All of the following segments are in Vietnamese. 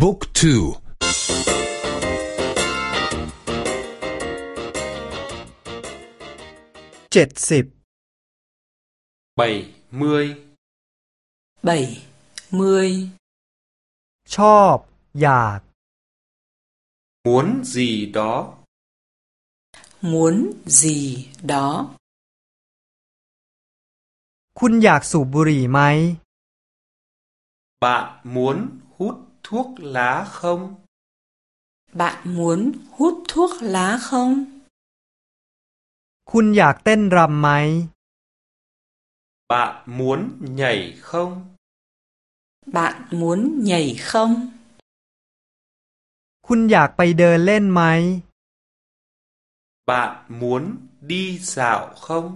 บุ๊กทูเจ็ดสิบ bảy mươi 70ชอบ อยาก muốn gì đó muốn gì đó คุณอยากสูบบุหรี่ไหม bạn muốn hút thuốc lá không bạn muốn hút thuốc lá không คุณอยากเต้นรำไหม bạn muốn nhảy không bạn muốn nhảy không คุณอยากไปเดินเล่นไหม bạn muốn đi dạo không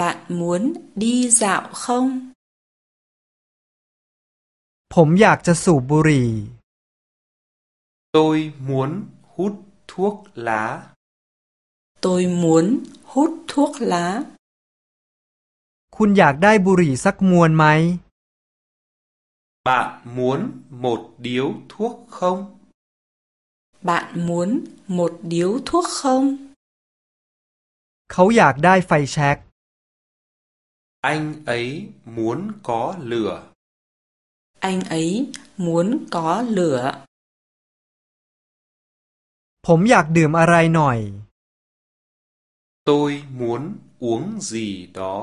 bạn muốn đi dạo không ผมอยากจะสูบบุหรี่ tôi muốn hút thuốc lá tôi muốn hút thuốc lá คุณอยากได้บุหรี่สักมวนไหม bạn muốn một điếu thuốc không bạn muốn một điếu thuốc không เขาอยากได้ไฟแช็ก anh ấy muốn có lửa anh ấy muốn có lửa ผมอยากดื่มอะไรหน่อย tôi muốn uống gì đó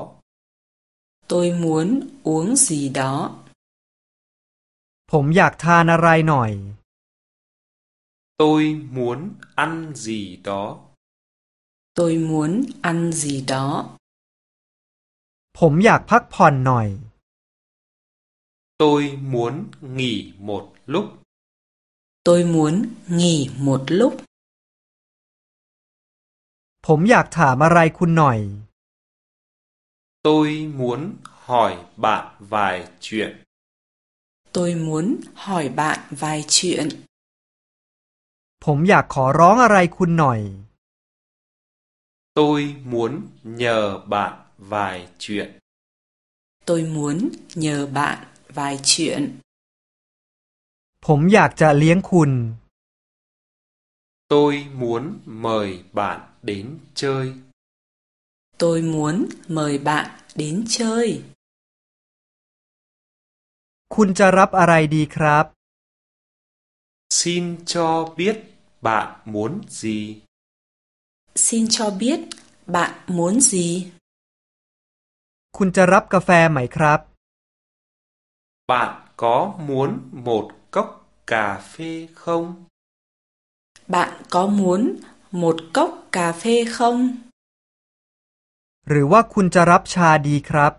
tôi muốn uống gì đó ผมอยากทานอะไรหน่อย tôi muốn ăn gì đó tôi muốn ăn gì đó ผมอยากพักผ่อนหน่อย tôi muốn nghỉ một lúc tôi muốn nghỉ một lúc ผมอยากถามอะไรคุณหน่อย tôi muốn hỏi bạn vài chuyện tôi muốn hỏi bạn vài chuyện ผมอยากขอร้องอะไรคุณหน่อย tôi muốn nhờ bạn vài chuyện tôi muốn nhờ bạn vài chuyện ผมอยากจะเลี้ยงคุณ tôi muốn mời bạn đến chơi tôi muốn mời bạn đến chơi คุณจะรับอะไรดีครับ xin cho biết bạn muốn gì xin cho biết bạn muốn gì คุณจะรับกาแฟไหมครับ Bạn có muốn một cốc cà phê không bạn có muốn một cốc cà phê không หรือว่าคุณจะรับชาดีครับ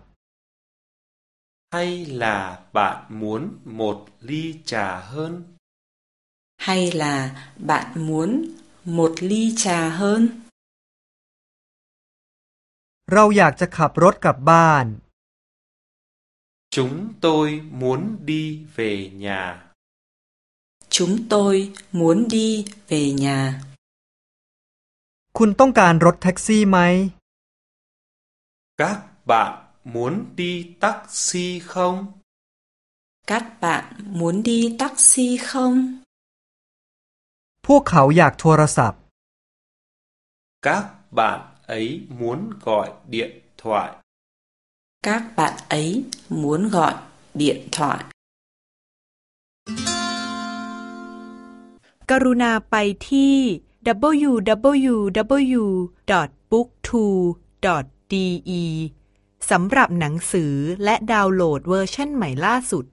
hay là bạn muốn một ly trà hơn hay là bạn muốn một ly trà hơn เราอยากจะขับรถกลับบ้าน chúng tôi muốn đi về nhà chúng tôi muốn đi về nhà คุณต้องการรถแท็กซี่ไหม các bạn muốn đi taxi không các bạn muốn đi taxi không พวกเขาอยากโทรศัพท์ các bạn ấy muốn gọi điện thoại Các bạn ấy muốn gọi điện thoại กรุณาไปที่ www.booktwo.de สำหรับหนังสือและดาวน์โหลดเวอร์ชันใหม่ล่าสุด